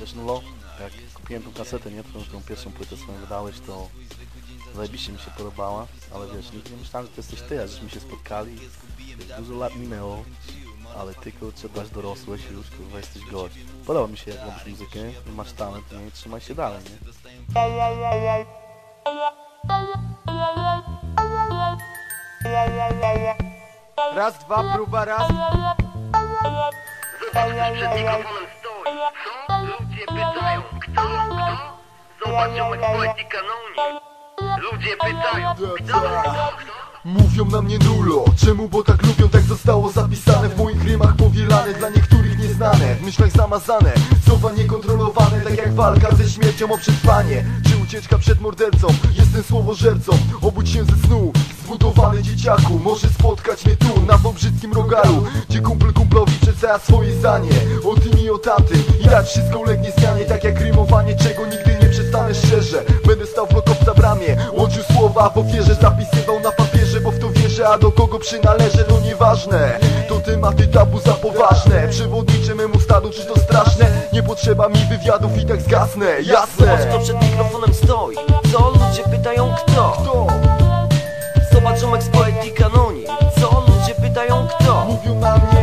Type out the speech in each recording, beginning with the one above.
Wiesz, no jak kupiłem tą kasetę, nie? Tą, tą pierwszą płytę swoją wydałeś, to zajebiście mi się podobała, ale wiesz, nigdy nie myślałem, że to jesteś ty, a żeśmy się spotkali, dużo lat minęło, ale ty kurczę, dasz dorosłeś już, kurwa, jesteś gość. Podoba mi się, jak robisz muzykę, masz talent, nie? Trzymaj się dalej, nie? Raz, dwa, próba, raz. Przed mikrofonem. Co? Ludzie pytają, kto? Kto? Zobacz, ziomek poetyk kanoni. Ludzie pytają, kto? Kto? Kto? Mówią na mnie nulo Czemu? Bo tak lubią, tak zostało zapisane W moich rymach powielane, dla niektórych nieznane W myślach zamazane, słowa niekontrolowane Tak jak walka ze śmiercią o przetrwanie Czy ucieczka przed mordercą, jestem słowożercą Obudź się ze snu, zbudowany dzieciaku Może spotkać mnie tu, na pobrzydkim rogalu Gdzie kumpel kumplowi przedstawia swoje zdanie. O tym i o tamtym I dać wszystko ulegnie zmianie Tak jak rymowanie, czego nigdy nie przestanę szczerze. Będę stał w lokowca bramie Łączył słowa w ofierze, zapisywał na papierze Bo w to wierzę, a do kogo przynależę to nieważne. To tematy tabu za poważne. Przewodniczę memu stadu, czy to straszne? Nie potrzeba mi wywiadów i tak zgasnę, jasne. Zobacz kto przed mikrofonem stoi. Co ludzie pytają kto? Kto? Zobacz ziomek z poetyki kanoni Co ludzie pytają kto? Mówią na mnie,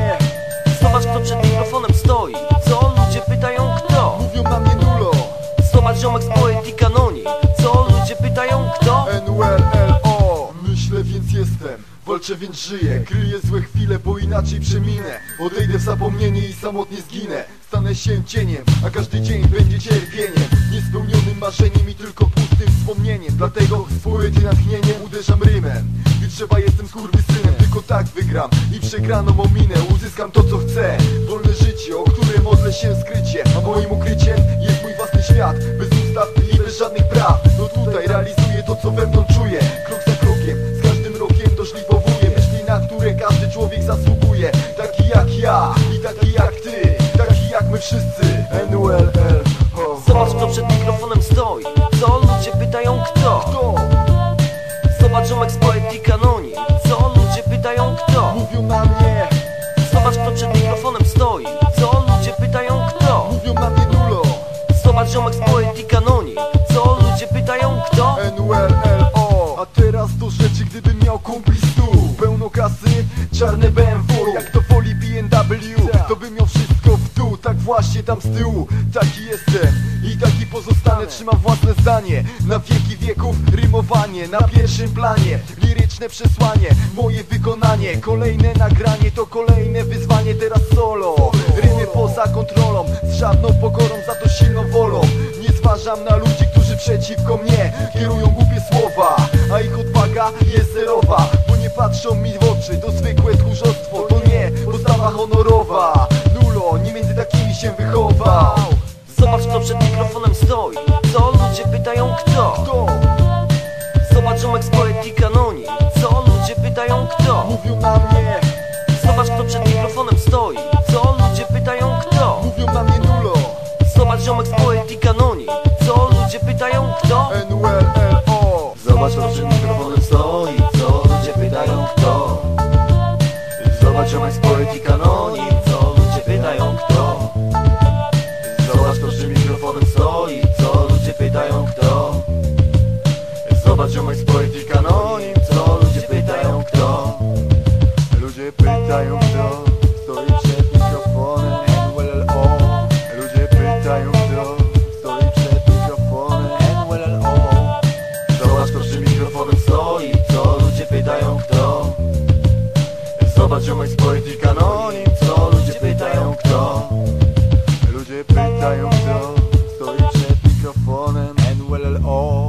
walczę więc żyję Kryję złe chwile, bo inaczej przeminę. Odejdę w zapomnienie i samotnie zginę. Stanę się cieniem, a każdy dzień będzie cierpieniem. Niespełnionym marzeniem i tylko pustym wspomnieniem. Dlatego z poety natchnieniem uderzam rymem. Gdy trzeba jestem skurwysynem, tylko tak wygram I przegraną ominę, uzyskam to co chcę. Wolne życie, o które modlę się skrycie. A moim ukryciem jest mój własny świat. Bez ustaw i bez żadnych praw wszyscy N-U-L-L ho, Zobacz kto przed mikrofonem stoi. Co ludzie pytają kto? Kto? Zobacz ziomek z poetyki kanoni Co ludzie pytają kto? Mówią na mnie, Zobacz kto przed mikrofonem stoi. Co ludzie pytają kto? mówią na mnie nulo. Zobacz ziomek z poetyki kanoni Co ludzie pytają kto? N-U-L-L-O A teraz do rzeczy, gdybym miał kumpli stu Pełno kasy, czarne BMW Jak to woli BMW To bym miał wszystko właśnie tam z tyłu. Taki jestem i taki pozostanę. Trzymam własne zdanie. Na wieki wieków rymowanie. Na pierwszym planie Liryczne przesłanie. Moje wykonanie. Kolejne nagranie to kolejne wyzwanie. Teraz solo. Rymy poza kontrolą. Z żadną pokorą za to silną wolą. Nie zważam na ludzi, którzy przeciwko mnie Kierują głupie słowa A ich odwaga jest zerowa Bo nie patrzą mi w oczy. To zwykłe tchórzostwo To nie postawa honorowa się wychował Zobacz kto przed mikrofonem stoi Co ludzie pytają kto? Kto? Zobacz ziomek z poetyki kanoni Co ludzie pytają kto? Mówią na mnie Zobacz kto przed mikrofonem stoi Co ludzie pytają kto? Mówią na mnie nulo Zobacz ziomek z poetyki ziomek z poetyk anonim Co? Ludzie pytają kto? Ludzie pytają kto? Stoi przed mikrofonem NWLO Ludzie pytają kto? Stoi przed mikrofonem NWLO Zobacz kto przy mikrofonem stoi. Co? Ludzie pytają kto? Zobacz ziomek z poetyk anonim Co? Ludzie pytają kto? Ludzie pytają kto? Stoi przed mikrofonem NWLO